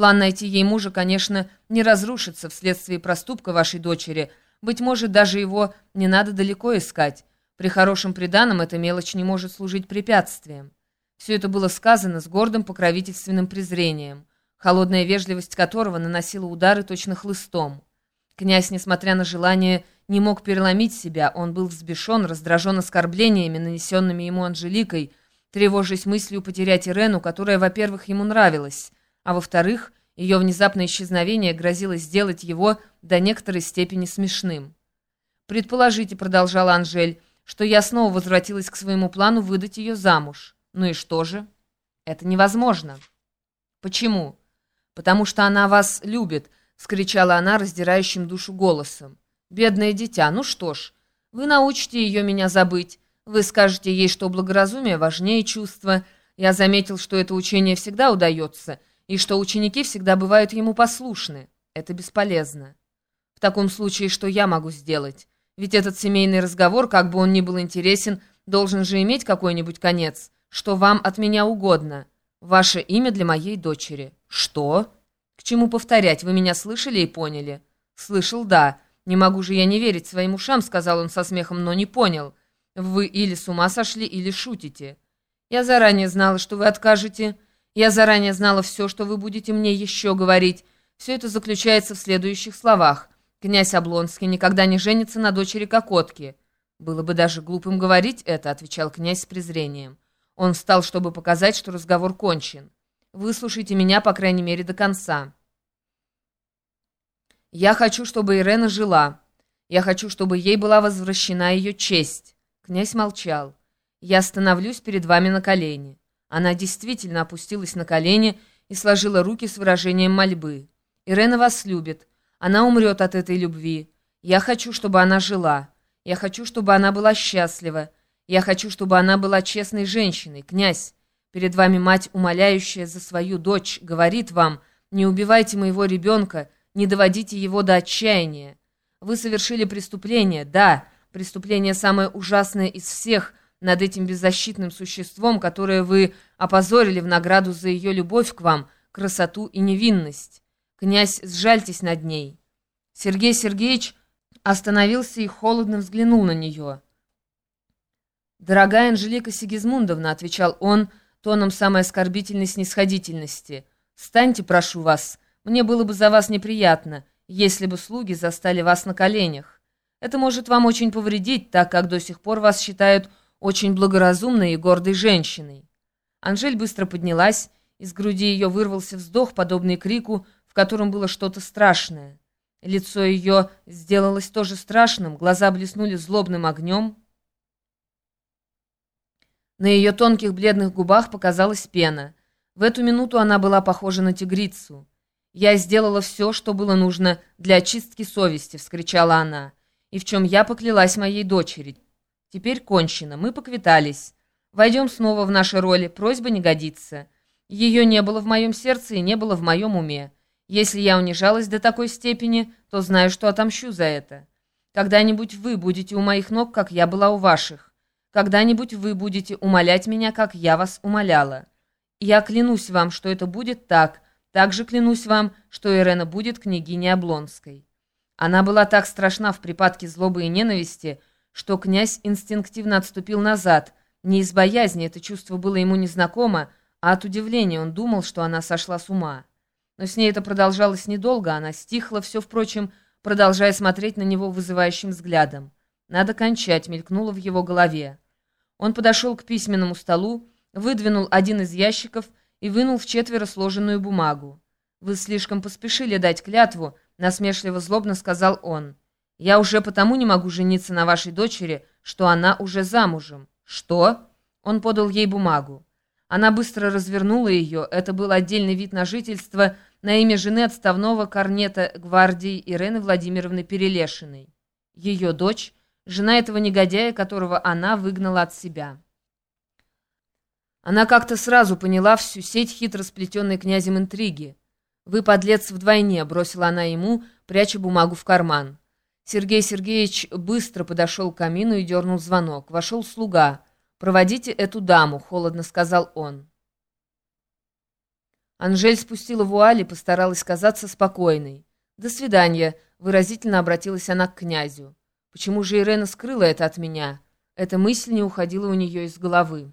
План найти ей мужа, конечно, не разрушится вследствие проступка вашей дочери. Быть может, даже его не надо далеко искать. При хорошем приданом эта мелочь не может служить препятствием. Все это было сказано с гордым покровительственным презрением, холодная вежливость которого наносила удары точно хлыстом. Князь, несмотря на желание, не мог переломить себя, он был взбешен, раздражен оскорблениями, нанесенными ему Анжеликой, тревожась мыслью потерять Ирену, которая, во-первых, ему нравилась, а во-вторых, ее внезапное исчезновение грозило сделать его до некоторой степени смешным. «Предположите», — продолжала Анжель, — «что я снова возвратилась к своему плану выдать ее замуж. Ну и что же? Это невозможно». «Почему?» «Потому что она вас любит», — вскричала она раздирающим душу голосом. «Бедное дитя, ну что ж, вы научите ее меня забыть. Вы скажете ей, что благоразумие важнее чувства. Я заметил, что это учение всегда удается, и что ученики всегда бывают ему послушны. Это бесполезно. В таком случае, что я могу сделать? Ведь этот семейный разговор, как бы он ни был интересен, должен же иметь какой-нибудь конец. Что вам от меня угодно? Ваше имя для моей дочери. Что?» «К чему повторять? Вы меня слышали и поняли?» «Слышал, да. Не могу же я не верить своим ушам», — сказал он со смехом, но не понял. «Вы или с ума сошли, или шутите. Я заранее знала, что вы откажете. Я заранее знала все, что вы будете мне еще говорить. Все это заключается в следующих словах. Князь Облонский никогда не женится на дочери Кокотки». «Было бы даже глупым говорить это», — отвечал князь с презрением. Он встал, чтобы показать, что разговор кончен. Выслушайте меня, по крайней мере, до конца. Я хочу, чтобы Ирена жила. Я хочу, чтобы ей была возвращена ее честь. Князь молчал. Я становлюсь перед вами на колени. Она действительно опустилась на колени и сложила руки с выражением мольбы. Ирена вас любит. Она умрет от этой любви. Я хочу, чтобы она жила. Я хочу, чтобы она была счастлива. Я хочу, чтобы она была честной женщиной. Князь, Перед вами мать, умоляющая за свою дочь, говорит вам, не убивайте моего ребенка, не доводите его до отчаяния. Вы совершили преступление, да, преступление самое ужасное из всех над этим беззащитным существом, которое вы опозорили в награду за ее любовь к вам, красоту и невинность. Князь, сжальтесь над ней. Сергей Сергеевич остановился и холодно взглянул на нее. «Дорогая Анжелика Сигизмундовна», — отвечал он, — тоном самой оскорбительной снисходительности. «Встаньте, прошу вас. Мне было бы за вас неприятно, если бы слуги застали вас на коленях. Это может вам очень повредить, так как до сих пор вас считают очень благоразумной и гордой женщиной». Анжель быстро поднялась, из груди ее вырвался вздох, подобный крику, в котором было что-то страшное. Лицо ее сделалось тоже страшным, глаза блеснули злобным огнем, на ее тонких бледных губах показалась пена. В эту минуту она была похожа на тигрицу. «Я сделала все, что было нужно для очистки совести», — вскричала она, «и в чем я поклялась моей дочери. Теперь кончено, мы поквитались. Войдем снова в наши роли, просьба не годится. Ее не было в моем сердце и не было в моем уме. Если я унижалась до такой степени, то знаю, что отомщу за это. Когда-нибудь вы будете у моих ног, как я была у ваших. Когда-нибудь вы будете умолять меня, как я вас умоляла. Я клянусь вам, что это будет так. Также клянусь вам, что Ирена будет княгиней Облонской». Она была так страшна в припадке злобы и ненависти, что князь инстинктивно отступил назад. Не из боязни, это чувство было ему незнакомо, а от удивления он думал, что она сошла с ума. Но с ней это продолжалось недолго, она стихла, все, впрочем, продолжая смотреть на него вызывающим взглядом. «Надо кончать», — мелькнуло в его голове. Он подошел к письменному столу, выдвинул один из ящиков и вынул в четверо сложенную бумагу. «Вы слишком поспешили дать клятву», — насмешливо-злобно сказал он. «Я уже потому не могу жениться на вашей дочери, что она уже замужем». «Что?» Он подал ей бумагу. Она быстро развернула ее. Это был отдельный вид на жительство на имя жены отставного корнета гвардии Ирены Владимировны Перелешиной. Ее дочь жена этого негодяя, которого она выгнала от себя. Она как-то сразу поняла всю сеть хитро сплетенной князем интриги. «Вы, подлец, вдвойне», — бросила она ему, пряча бумагу в карман. Сергей Сергеевич быстро подошел к камину и дернул звонок. Вошел слуга. «Проводите эту даму», — холодно сказал он. Анжель спустила вуаль и постаралась казаться спокойной. «До свидания», — выразительно обратилась она к князю. «Почему же Ирена скрыла это от меня?» Эта мысль не уходила у нее из головы.